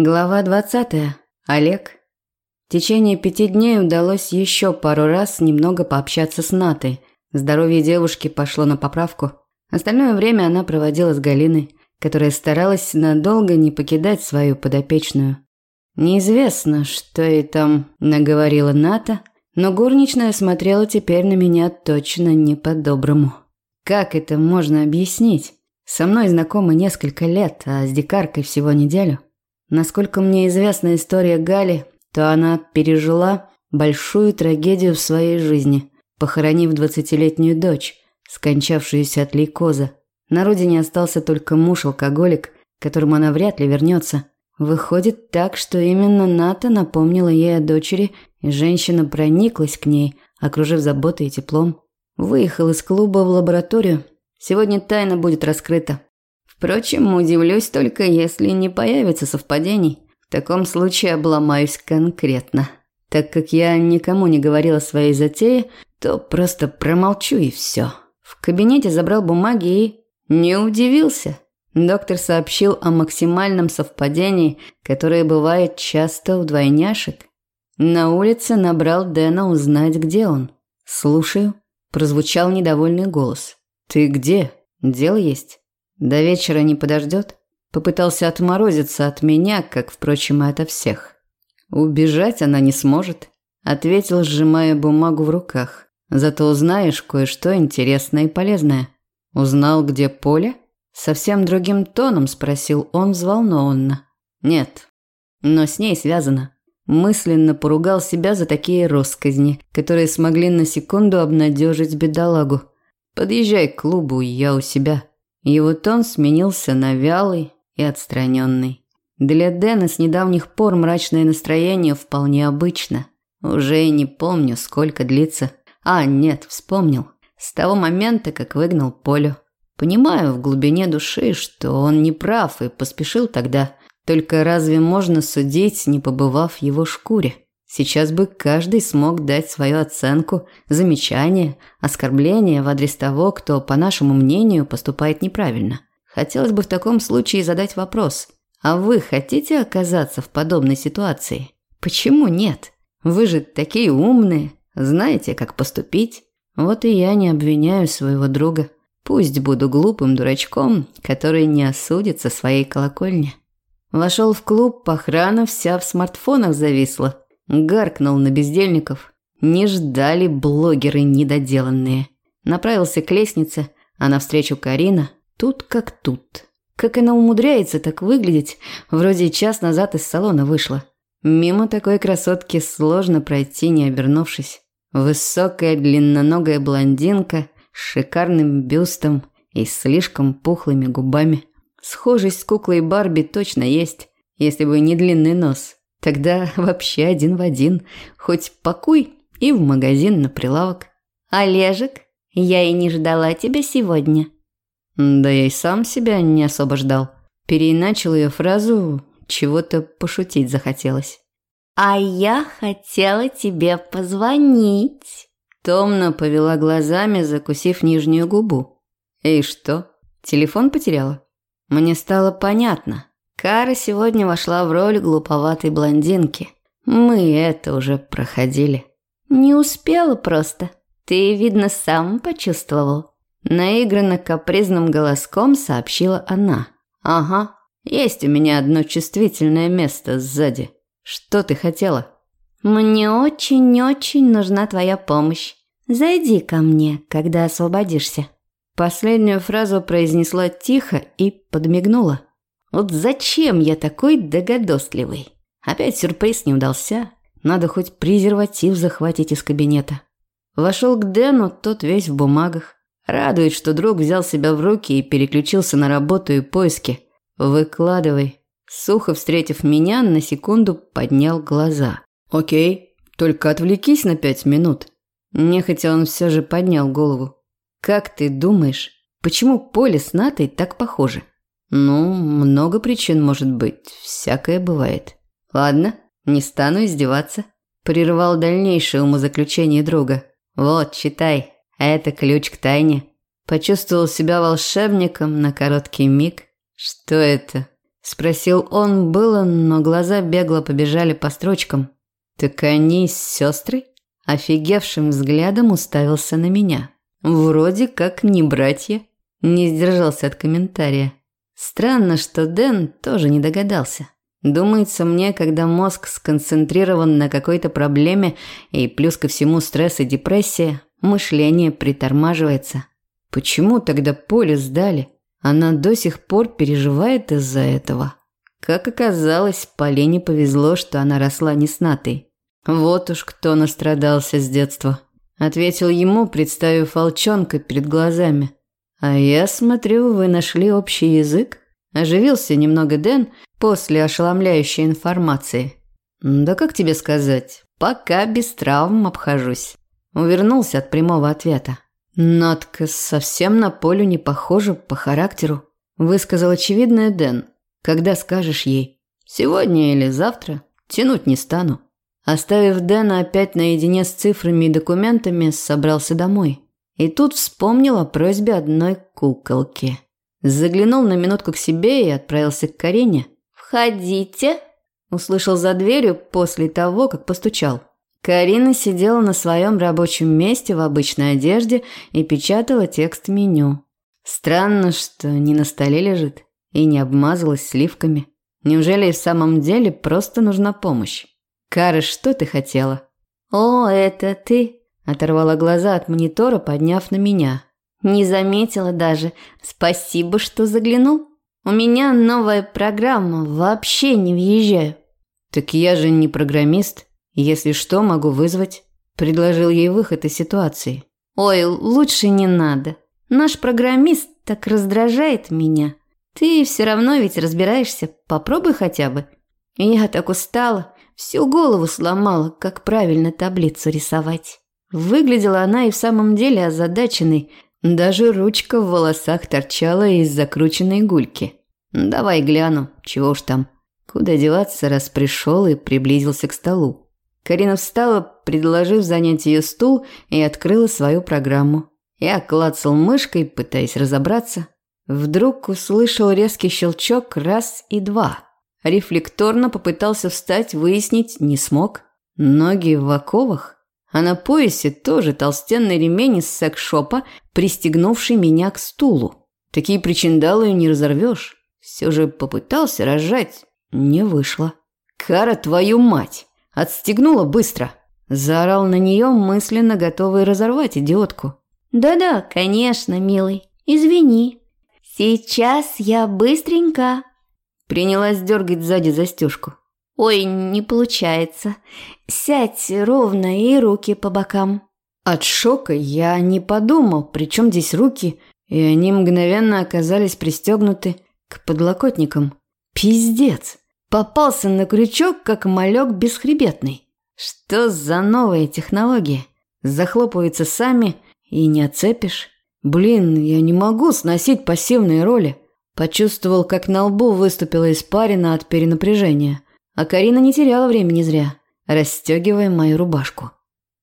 Глава 20. Олег. В течение пяти дней удалось еще пару раз немного пообщаться с Натой. Здоровье девушки пошло на поправку. Остальное время она проводила с Галиной, которая старалась надолго не покидать свою подопечную. Неизвестно, что ей там наговорила Ната, но горничная смотрела теперь на меня точно не по-доброму. Как это можно объяснить? Со мной знакомы несколько лет, а с дикаркой всего неделю. Насколько мне известна история Гали, то она пережила большую трагедию в своей жизни, похоронив двадцатилетнюю дочь, скончавшуюся от лейкоза. На родине остался только муж-алкоголик, которому она вряд ли вернется. Выходит так, что именно Ната напомнила ей о дочери, и женщина прониклась к ней, окружив заботой и теплом. Выехал из клуба в лабораторию. Сегодня тайна будет раскрыта. Впрочем, удивлюсь только, если не появится совпадений. В таком случае обломаюсь конкретно. Так как я никому не говорила своей затее, то просто промолчу и все. В кабинете забрал бумаги и... Не удивился. Доктор сообщил о максимальном совпадении, которое бывает часто у двойняшек. На улице набрал Дэна узнать, где он. «Слушаю», – прозвучал недовольный голос. «Ты где? Дело есть?» До вечера не подождет? Попытался отморозиться от меня, как, впрочем, и ото всех. Убежать она не сможет, ответил, сжимая бумагу в руках. Зато узнаешь кое-что интересное и полезное. Узнал, где поле? Совсем другим тоном спросил он взволнованно. Нет, но с ней связано. Мысленно поругал себя за такие росказни, которые смогли на секунду обнадежить бедолагу. Подъезжай к клубу, я у себя. Его тон сменился на вялый и отстраненный. Для Дэна с недавних пор мрачное настроение вполне обычно. Уже и не помню, сколько длится. А, нет, вспомнил. С того момента, как выгнал Полю. Понимаю в глубине души, что он не прав и поспешил тогда. Только разве можно судить, не побывав в его шкуре? Сейчас бы каждый смог дать свою оценку, замечание, оскорбление в адрес того, кто, по нашему мнению, поступает неправильно. Хотелось бы в таком случае задать вопрос. А вы хотите оказаться в подобной ситуации? Почему нет? Вы же такие умные, знаете, как поступить. Вот и я не обвиняю своего друга. Пусть буду глупым дурачком, который не осудится своей колокольни. Вошел в клуб, охрана вся в смартфонах зависла. Гаркнул на бездельников. Не ждали блогеры недоделанные. Направился к лестнице, а навстречу Карина тут как тут. Как она умудряется так выглядеть, вроде час назад из салона вышла. Мимо такой красотки сложно пройти, не обернувшись. Высокая длинноногая блондинка с шикарным бюстом и слишком пухлыми губами. Схожесть с куклой Барби точно есть, если бы не длинный нос. Тогда вообще один в один. Хоть пакуй и в магазин на прилавок. Олежек, я и не ждала тебя сегодня. Да я и сам себя не особо ждал. Переиначил ее фразу, чего-то пошутить захотелось. А я хотела тебе позвонить. Томно повела глазами, закусив нижнюю губу. И что? Телефон потеряла? Мне стало понятно. Кара сегодня вошла в роль глуповатой блондинки. Мы это уже проходили. Не успела просто. Ты, видно, сам почувствовал. Наигранно капризным голоском сообщила она. Ага, есть у меня одно чувствительное место сзади. Что ты хотела? Мне очень-очень нужна твоя помощь. Зайди ко мне, когда освободишься. Последнюю фразу произнесла тихо и подмигнула. Вот зачем я такой догодосливый? Опять сюрприз не удался. Надо хоть презерватив захватить из кабинета. Вошел к Дэну, тот весь в бумагах. Радует, что друг взял себя в руки и переключился на работу и поиски. Выкладывай. Сухо встретив меня, на секунду поднял глаза. Окей, только отвлекись на пять минут. Нехотя он все же поднял голову. Как ты думаешь, почему Поле с Натой так похожи? Ну, много причин может быть, всякое бывает. Ладно, не стану издеваться. Прервал дальнейшее умозаключение друга. Вот, читай, это ключ к тайне. Почувствовал себя волшебником на короткий миг. Что это? Спросил он было, но глаза бегло побежали по строчкам. «Так они сестры?» Офигевшим взглядом уставился на меня. «Вроде как не братья». Не сдержался от комментария. Странно, что Дэн тоже не догадался. Думается мне, когда мозг сконцентрирован на какой-то проблеме и плюс ко всему стресс и депрессия, мышление притормаживается. Почему тогда поле сдали? Она до сих пор переживает из-за этого. Как оказалось, Полине повезло, что она росла не с Натой. Вот уж кто настрадался с детства. Ответил ему, представив волчонка перед глазами. А я смотрю, вы нашли общий язык? Оживился немного Дэн после ошеломляющей информации. Да как тебе сказать, пока без травм обхожусь. Увернулся от прямого ответа. Натка совсем на Полю не похожа по характеру. Высказал очевидное Дэн. Когда скажешь ей? Сегодня или завтра? Тянуть не стану. Оставив Дэна опять наедине с цифрами и документами, собрался домой. И тут вспомнил о просьбе одной куколки. Заглянул на минутку к себе и отправился к Карине. «Входите!» Услышал за дверью после того, как постучал. Карина сидела на своем рабочем месте в обычной одежде и печатала текст меню. Странно, что не на столе лежит и не обмазалась сливками. Неужели и в самом деле просто нужна помощь? Кара, что ты хотела? О, это ты, оторвала глаза от монитора, подняв на меня. Не заметила даже. Спасибо, что заглянул. У меня новая программа, вообще не въезжаю. Так я же не программист. Если что, могу вызвать. Предложил ей выход из ситуации. Ой, лучше не надо. Наш программист так раздражает меня. Ты все равно ведь разбираешься. Попробуй хотя бы. Я так устала. Всю голову сломала, как правильно таблицу рисовать. Выглядела она и в самом деле озадаченной, даже ручка в волосах торчала из закрученной гульки. «Давай гляну, чего уж там». Куда деваться, раз пришел и приблизился к столу. Карина встала, предложив занять ее стул, и открыла свою программу. Я клацал мышкой, пытаясь разобраться. Вдруг услышал резкий щелчок раз и два. Рефлекторно попытался встать, выяснить не смог. Ноги в оковах. А на поясе тоже толстенный ремень из секс-шопа, пристегнувший меня к стулу. Такие причиндалы не разорвешь. Все же попытался разжать. Не вышло. «Кара, твою мать!» Отстегнула быстро. Заорал на нее, мысленно готовый разорвать идиотку. «Да-да, конечно, милый. Извини. Сейчас я быстренько...» Принялась дергать сзади застежку. Ой, не получается. Сядь ровно и руки по бокам. От шока я не подумал, при чем здесь руки, и они мгновенно оказались пристегнуты к подлокотникам. Пиздец. Попался на крючок, как малек бесхребетный. Что за новые технологии? Захлопываются сами и не отцепишь. Блин, я не могу сносить пассивные роли. Почувствовал, как на лбу выступила испарина от перенапряжения. А Карина не теряла времени зря, расстегивая мою рубашку.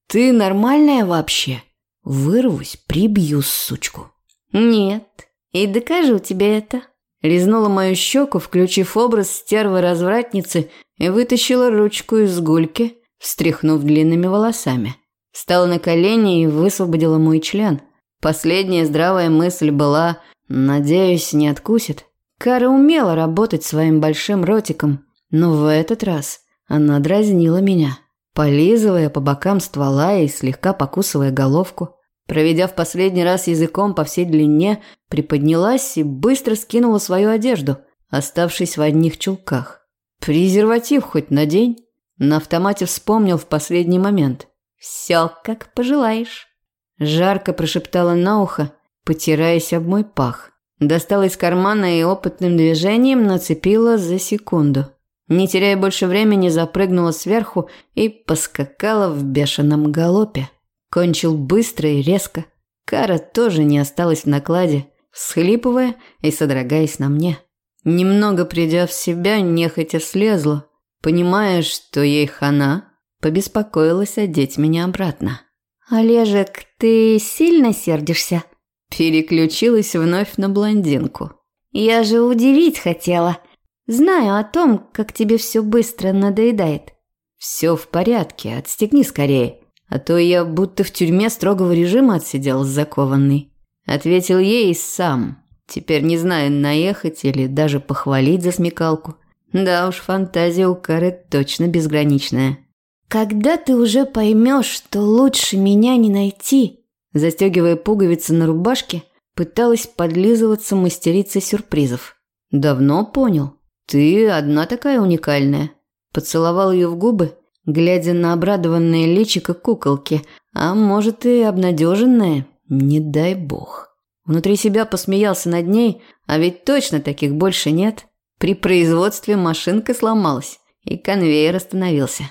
«Ты нормальная вообще?» Вырвусь, прибью сучку. «Нет, и докажу тебе это». Резнула мою щеку, включив образ стервы-развратницы и вытащила ручку из гульки, встряхнув длинными волосами. Встала на колени и высвободила мой член. Последняя здравая мысль была «надеюсь, не откусит». Кара умела работать своим большим ротиком, но в этот раз она дразнила меня, полизывая по бокам ствола и слегка покусывая головку. Проведя в последний раз языком по всей длине, приподнялась и быстро скинула свою одежду, оставшись в одних чулках. Презерватив хоть на день. На автомате вспомнил в последний момент. «Все, как пожелаешь». Жарко прошептала на ухо, потираясь об мой пах. Достала из кармана и опытным движением нацепила за секунду. Не теряя больше времени, запрыгнула сверху и поскакала в бешеном галопе. Кончил быстро и резко. Кара тоже не осталась в накладе, всхлипывая и содрогаясь на мне. Немного придя в себя, нехотя слезла, понимая, что ей хана, побеспокоилась одеть меня обратно. «Олежек, ты сильно сердишься?» Переключилась вновь на блондинку. «Я же удивить хотела. Знаю о том, как тебе все быстро надоедает. Все в порядке, отстегни скорее. А то я будто в тюрьме строгого режима отсидел закованный. Ответил ей сам. Теперь не знаю, наехать или даже похвалить за смекалку. Да уж, фантазия у Кары точно безграничная. «Когда ты уже поймешь, что лучше меня не найти?» Застегивая пуговицы на рубашке, пыталась подлизываться мастерица сюрпризов. «Давно понял. Ты одна такая уникальная». Поцеловал ее в губы, глядя на обрадованное личико куколки, а может и обнадеженное, не дай бог. Внутри себя посмеялся над ней, а ведь точно таких больше нет. При производстве машинка сломалась, и конвейер остановился.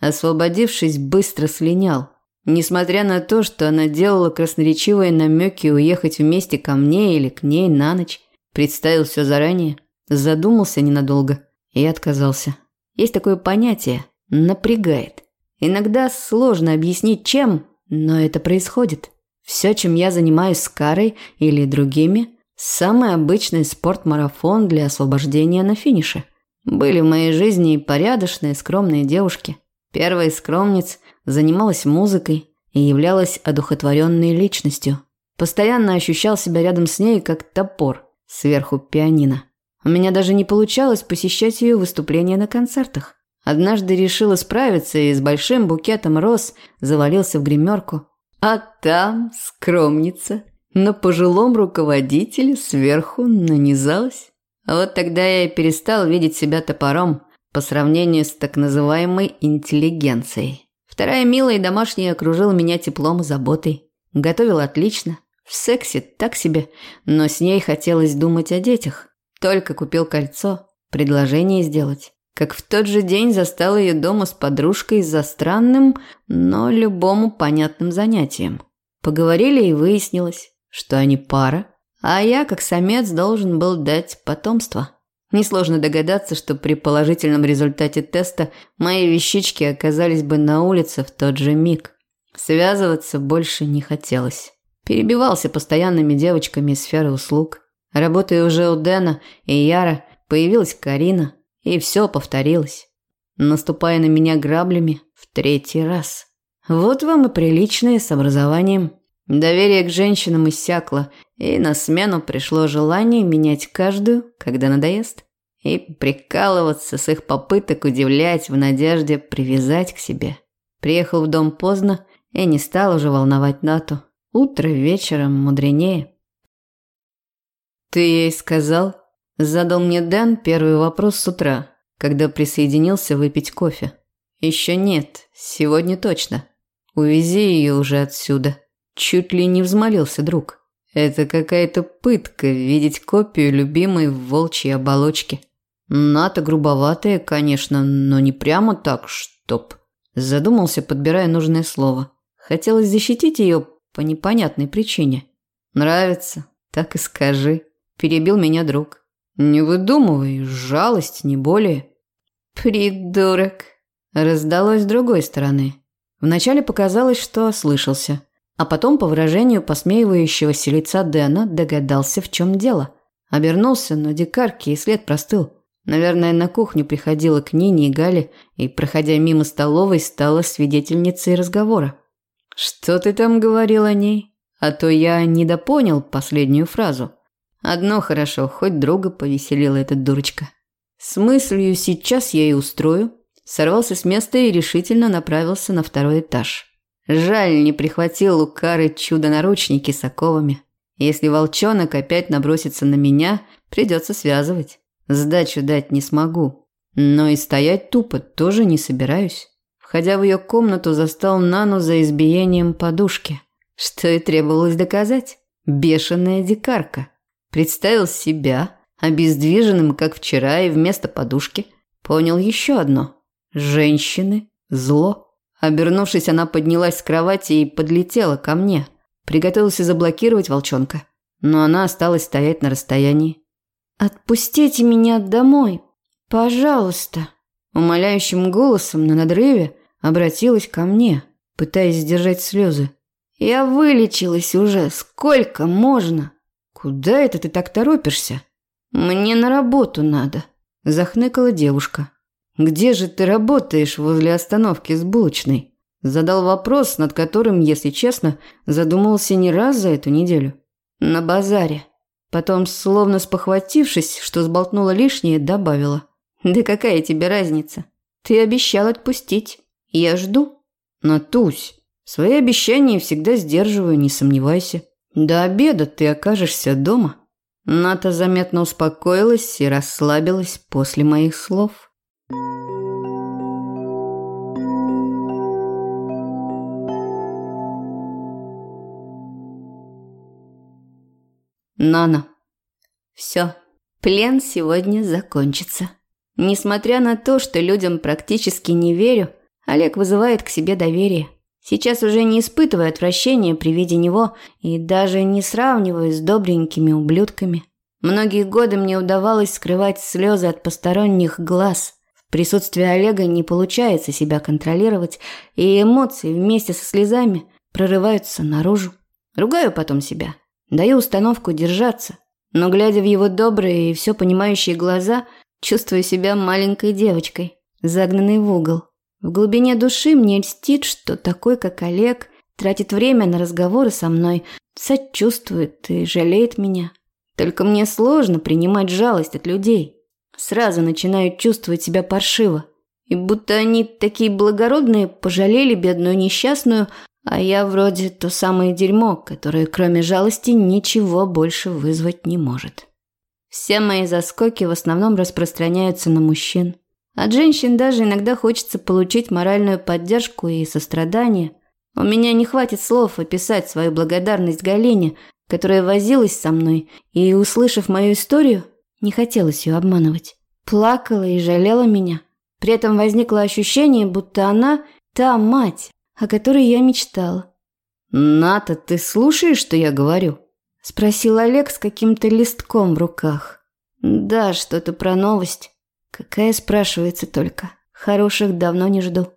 Освободившись, быстро слинял. Несмотря на то, что она делала красноречивые намеки уехать вместе ко мне или к ней на ночь, представил все заранее, задумался ненадолго и отказался. Есть такое понятие «напрягает». Иногда сложно объяснить, чем, но это происходит. Все, чем я занимаюсь с Карой или другими, самый обычный спорт-марафон для освобождения на финише. Были в моей жизни и порядочные, скромные девушки. Первая скромниц занималась музыкой и являлась одухотворенной личностью. Постоянно ощущал себя рядом с ней, как топор, сверху пианино. У меня даже не получалось посещать ее выступления на концертах. Однажды решила справиться и с большим букетом роз завалился в гримерку. А там скромница на пожилом руководителе сверху нанизалась. А вот тогда я и перестал видеть себя топором по сравнению с так называемой интеллигенцией. Вторая милая домашняя окружила меня теплом и заботой. Готовила отлично. В сексе так себе, но с ней хотелось думать о детях. Только купил кольцо, предложение сделать как в тот же день застал ее дома с подружкой за странным, но любому понятным занятием. Поговорили и выяснилось, что они пара, а я, как самец, должен был дать потомство. Несложно догадаться, что при положительном результате теста мои вещички оказались бы на улице в тот же миг. Связываться больше не хотелось. Перебивался постоянными девочками из сферы услуг. Работая уже у Дэна и Яра, появилась Карина – и все повторилось, наступая на меня граблями в третий раз. Вот вам и приличное с образованием. Доверие к женщинам иссякло, и на смену пришло желание менять каждую, когда надоест, и прикалываться с их попыток удивлять в надежде привязать к себе. Приехал в дом поздно и не стал уже волновать Нату. Утро вечером мудренее. «Ты ей сказал?» Задал мне Дэн первый вопрос с утра, когда присоединился выпить кофе. Еще нет, сегодня точно. Увези ее уже отсюда. Чуть ли не взмолился друг. Это какая-то пытка видеть копию любимой в волчьей оболочке. Ната грубоватая, конечно, но не прямо так, чтоб. Задумался, подбирая нужное слово. Хотелось защитить ее по непонятной причине. Нравится, так и скажи. Перебил меня друг. «Не выдумывай, жалость, не более». «Придурок!» Раздалось с другой стороны. Вначале показалось, что ослышался, а потом по выражению посмеивающегося лица Дэна догадался, в чем дело. Обернулся, но дикарки и след простыл. Наверное, на кухню приходила к Нине и Гале и, проходя мимо столовой, стала свидетельницей разговора. «Что ты там говорил о ней?» А то я недопонял последнюю фразу. Одно хорошо, хоть друга повеселила эта дурочка. С мыслью «сейчас я и устрою» сорвался с места и решительно направился на второй этаж. Жаль, не прихватил у Кары чудо-наручники с оковами. Если волчонок опять набросится на меня, придется связывать. Сдачу дать не смогу. Но и стоять тупо тоже не собираюсь. Входя в ее комнату, застал Нану за избиением подушки. Что и требовалось доказать. Бешеная дикарка. Представил себя обездвиженным, как вчера, и вместо подушки понял еще одно. Женщины – зло. Обернувшись, она поднялась с кровати и подлетела ко мне. Приготовился заблокировать волчонка. Но она осталась стоять на расстоянии. «Отпустите меня домой, пожалуйста!» Умоляющим голосом на надрыве обратилась ко мне, пытаясь сдержать слезы. «Я вылечилась уже, сколько можно?» «Куда это ты так торопишься?» «Мне на работу надо». Захныкала девушка. «Где же ты работаешь возле остановки с булочной?» Задал вопрос, над которым, если честно, задумался не раз за эту неделю. «На базаре». Потом, словно спохватившись, что сболтнула лишнее, добавила. «Да какая тебе разница? Ты обещал отпустить. Я жду». «Натусь, свои обещания всегда сдерживаю, не сомневайся. До обеда ты окажешься дома». Ната заметно успокоилась и расслабилась после моих слов. Нана. Все, плен сегодня закончится. Несмотря на то, что людям практически не верю, Олег вызывает к себе доверие. Сейчас уже не испытываю отвращения при виде него и даже не сравниваю с добренькими ублюдками. Многие годы мне удавалось скрывать слезы от посторонних глаз. В присутствии Олега не получается себя контролировать, и эмоции вместе со слезами прорываются наружу. Ругаю потом себя. Даю установку держаться. Но глядя в его добрые и все понимающие глаза, чувствую себя маленькой девочкой, загнанной в угол. В глубине души мне льстит, что такой, как Олег, тратит время на разговоры со мной, сочувствует и жалеет меня. Только мне сложно принимать жалость от людей. Сразу начинаю чувствовать себя паршиво. И будто они такие благородные, пожалели бедную несчастную, а я вроде то самое дерьмо, которое кроме жалости ничего больше вызвать не может. Все мои заскоки в основном распространяются на мужчин. От женщин даже иногда хочется получить моральную поддержку и сострадание. У меня не хватит слов описать свою благодарность Галине, которая возилась со мной и, услышав мою историю, не хотелось ее обманывать. Плакала и жалела меня. При этом возникло ощущение, будто она та мать, о которой я мечтала. «Ната, ты слушаешь, что я говорю?» – спросил Олег с каким-то листком в руках. «Да, что-то про новость. Какая спрашивается только. Хороших давно не жду.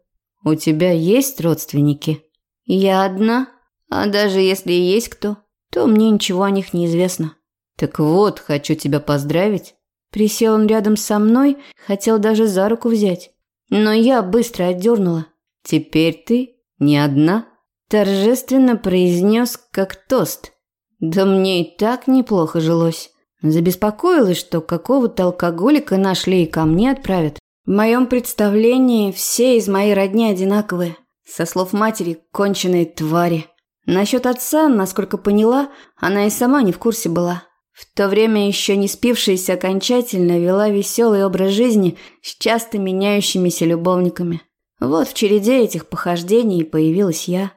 У тебя есть родственники? Я одна, а даже если есть кто, то мне ничего о них не известно. Так вот, хочу тебя поздравить. Присел он рядом со мной, хотел даже за руку взять. Но я быстро отдернула. Теперь ты не одна. Торжественно произнес как тост. Да мне и так неплохо жилось. Забеспокоилась, что какого-то алкоголика нашли и ко мне отправят. В моем представлении все из моей родни одинаковые. Со слов матери, конченые твари. Насчет отца, насколько поняла, она и сама не в курсе была. В то время еще не спившаяся окончательно вела веселый образ жизни с часто меняющимися любовниками. Вот в череде этих похождений появилась я.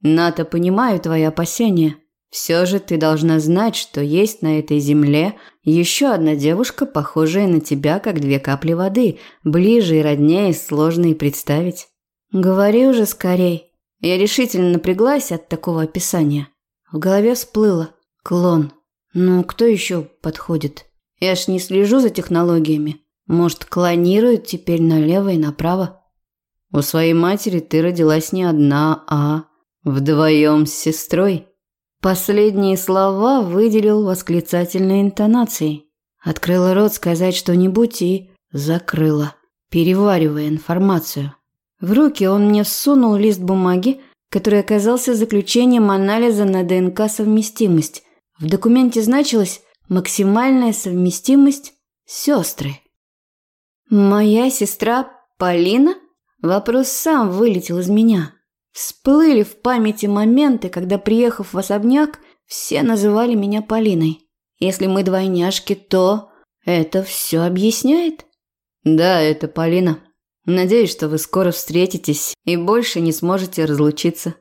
Ната, понимаю твои опасения. Все же ты должна знать, что есть на этой земле еще одна девушка, похожая на тебя, как две капли воды, ближе и роднее сложно и представить. Говори уже скорей. Я решительно напряглась от такого описания. В голове всплыло. Клон. Ну, кто еще подходит? Я ж не слежу за технологиями. Может, клонируют теперь налево и направо? У своей матери ты родилась не одна, а вдвоем с сестрой. Последние слова выделил восклицательной интонацией. Открыла рот сказать что-нибудь и закрыла, переваривая информацию. В руки он мне всунул лист бумаги, который оказался заключением анализа на ДНК-совместимость. В документе значилась максимальная совместимость сестры. «Моя сестра Полина?» Вопрос сам вылетел из меня. Всплыли в памяти моменты, когда, приехав в особняк, все называли меня Полиной. Если мы двойняшки, то это все объясняет? Да, это Полина. Надеюсь, что вы скоро встретитесь и больше не сможете разлучиться.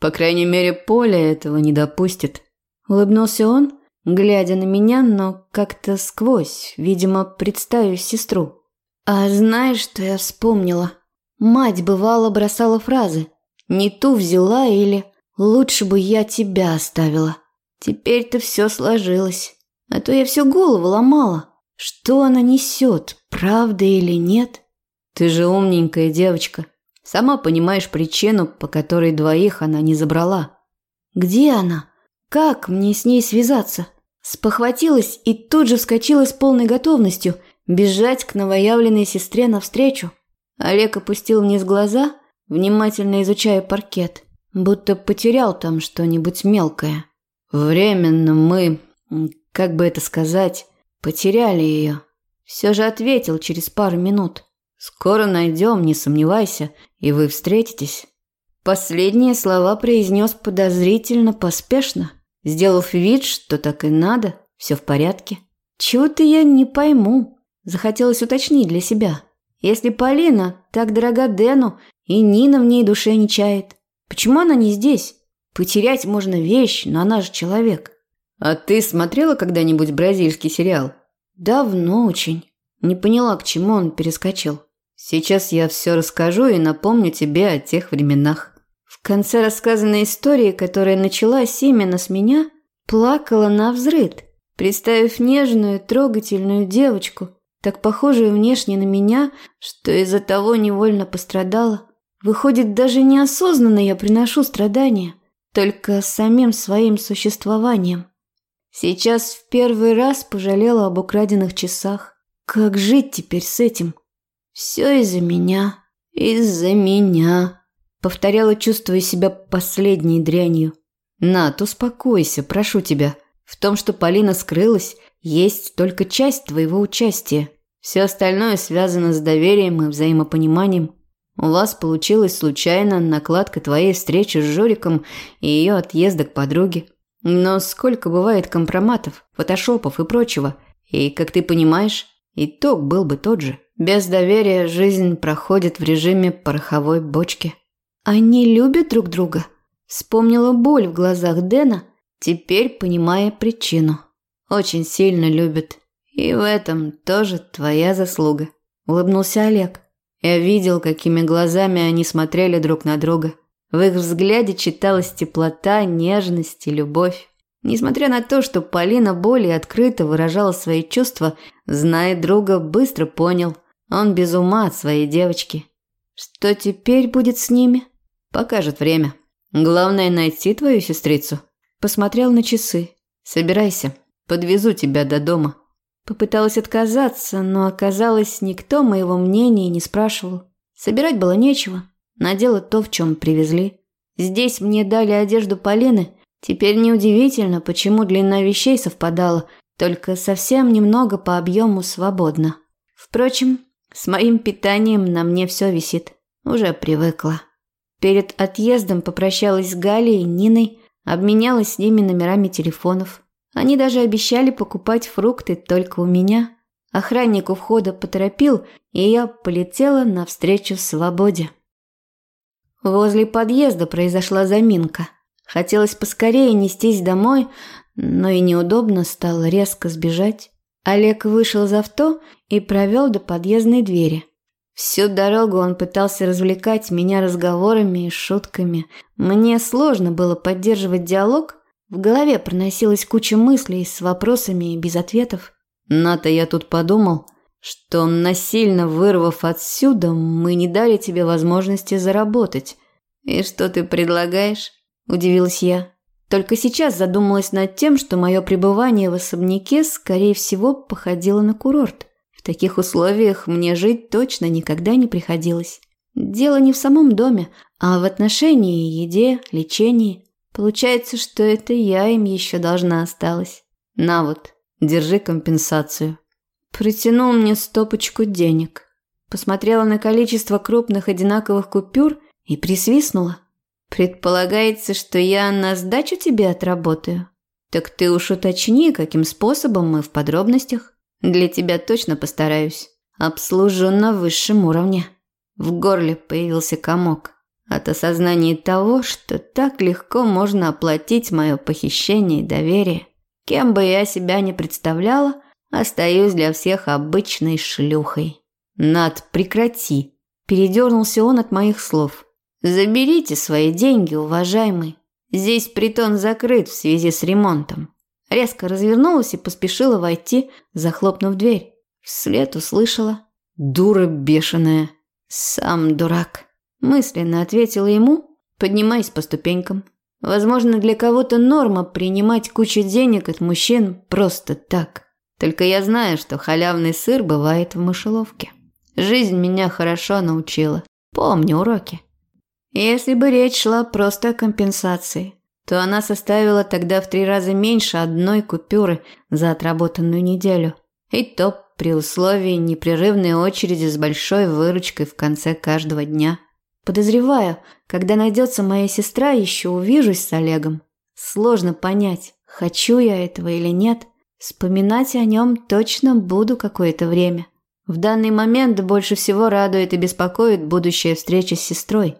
По крайней мере, Поля этого не допустит. Улыбнулся он, глядя на меня, но как-то сквозь, видимо, представив сестру. А знаешь, что я вспомнила? Мать бывало бросала фразы – не ту взяла или лучше бы я тебя оставила. Теперь-то все сложилось. А то я всю голову ломала. Что она несет, правда или нет? Ты же умненькая девочка. Сама понимаешь причину, по которой двоих она не забрала. Где она? Как мне с ней связаться? Спохватилась и тут же вскочила с полной готовностью. бежать к новоявленной сестре навстречу. Олег опустил вниз глаза, внимательно изучая паркет, будто потерял там что-нибудь мелкое. Временно мы, как бы это сказать, потеряли ее. Все же ответил через пару минут. Скоро найдем, не сомневайся, и вы встретитесь. Последние слова произнес подозрительно поспешно, сделав вид, что так и надо, все в порядке. Чего-то я не пойму. Захотелось уточнить для себя. Если Полина так дорога Дэну, и Нина в ней душе не чает, почему она не здесь? Потерять можно вещь, но она же человек. А ты смотрела когда-нибудь бразильский сериал? Давно очень. Не поняла, к чему он перескочил. Сейчас я все расскажу и напомню тебе о тех временах. В конце рассказанной истории, которая началась именно с меня, плакала на взрыд, представив нежную, трогательную девочку, так похожую внешне на меня, что из-за того невольно пострадала. Выходит, даже неосознанно я приношу страдания, только самим своим существованием. Сейчас в первый раз пожалела об украденных часах. Как жить теперь с этим? Все из-за меня, из-за меня. Повторяла, чувствуя себя последней дрянью. «Нат, успокойся, прошу тебя. В том, что Полина скрылась, есть только часть твоего участия. Все остальное связано с доверием и взаимопониманием. У вас получилась случайно накладка твоей встречи с Жориком и ее отъезда к подруге. Но сколько бывает компроматов, фотошопов и прочего. И, как ты понимаешь, итог был бы тот же. Без доверия жизнь проходит в режиме пороховой бочки. Они любят друг друга. Вспомнила боль в глазах Дэна, теперь понимая причину. Очень сильно любят. И в этом тоже твоя заслуга. Улыбнулся Олег. Я видел, какими глазами они смотрели друг на друга. В их взгляде читалась теплота, нежность и любовь. Несмотря на то, что Полина более открыто выражала свои чувства, зная друга, быстро понял, он без ума от своей девочки. Что теперь будет с ними? Покажет время. Главное найти твою сестрицу. Посмотрел на часы. Собирайся, подвезу тебя до дома. Попыталась отказаться, но оказалось, никто моего мнения не спрашивал. Собирать было нечего. Надела то, в чем привезли. Здесь мне дали одежду Полины. Теперь неудивительно, почему длина вещей совпадала, только совсем немного по объему свободно. Впрочем, с моим питанием на мне все висит. Уже привыкла. Перед отъездом попрощалась с Галей и Ниной, обменялась с ними номерами телефонов. Они даже обещали покупать фрукты только у меня. Охранник у входа поторопил, и я полетела навстречу свободе. Возле подъезда произошла заминка. Хотелось поскорее нестись домой, но и неудобно стало резко сбежать. Олег вышел из авто и провел до подъездной двери. Всю дорогу он пытался развлекать меня разговорами и шутками. Мне сложно было поддерживать диалог. В голове проносилась куча мыслей с вопросами и без ответов. «Ната, я тут подумал, что насильно вырвав отсюда, мы не дали тебе возможности заработать. И что ты предлагаешь?» – удивилась я. Только сейчас задумалась над тем, что мое пребывание в особняке, скорее всего, походило на курорт. В таких условиях мне жить точно никогда не приходилось. Дело не в самом доме, а в отношении, еде, лечении. Получается, что это я им еще должна осталась. На вот, держи компенсацию. Протянул мне стопочку денег. Посмотрела на количество крупных одинаковых купюр и присвистнула. Предполагается, что я на сдачу тебе отработаю? Так ты уж уточни, каким способом мы в подробностях. Для тебя точно постараюсь. Обслужу на высшем уровне. В горле появился комок. От осознания того, что так легко можно оплатить мое похищение и доверие. Кем бы я себя ни представляла, остаюсь для всех обычной шлюхой. Над, прекрати. Передернулся он от моих слов. Заберите свои деньги, уважаемый. Здесь притон закрыт в связи с ремонтом. Резко развернулась и поспешила войти, захлопнув дверь. Вслед услышала «Дура бешеная». «Сам дурак», – мысленно ответила ему, поднимаясь по ступенькам. Возможно, для кого-то норма принимать кучу денег от мужчин просто так. Только я знаю, что халявный сыр бывает в мышеловке. Жизнь меня хорошо научила. Помню уроки. Если бы речь шла просто о компенсации, то она составила тогда в три раза меньше одной купюры за отработанную неделю. И то при условии непрерывной очереди с большой выручкой в конце каждого дня. Подозреваю, когда найдется моя сестра, еще увижусь с Олегом. Сложно понять, хочу я этого или нет. Вспоминать о нем точно буду какое-то время. В данный момент больше всего радует и беспокоит будущая встреча с сестрой.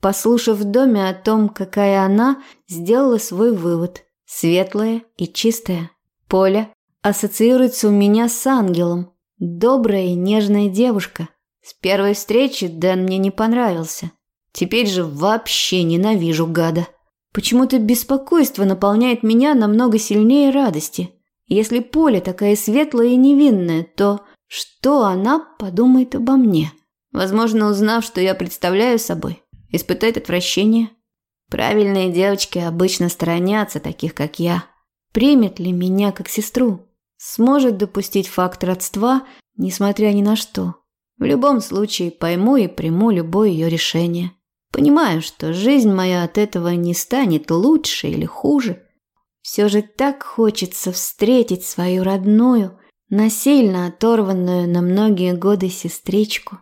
Послушав в доме о том, какая она, сделала свой вывод. Светлая и чистая. Поля ассоциируется у меня с ангелом. Добрая и нежная девушка. С первой встречи Дэн мне не понравился. Теперь же вообще ненавижу гада. Почему-то беспокойство наполняет меня намного сильнее радости. Если Поля такая светлая и невинная, то что она подумает обо мне? Возможно, узнав, что я представляю собой, испытает отвращение. Правильные девочки обычно сторонятся таких, как я. Примет ли меня как сестру? Сможет допустить факт родства, несмотря ни на что. В любом случае пойму и приму любое ее решение. Понимаю, что жизнь моя от этого не станет лучше или хуже. Все же так хочется встретить свою родную, насильно оторванную на многие годы сестричку.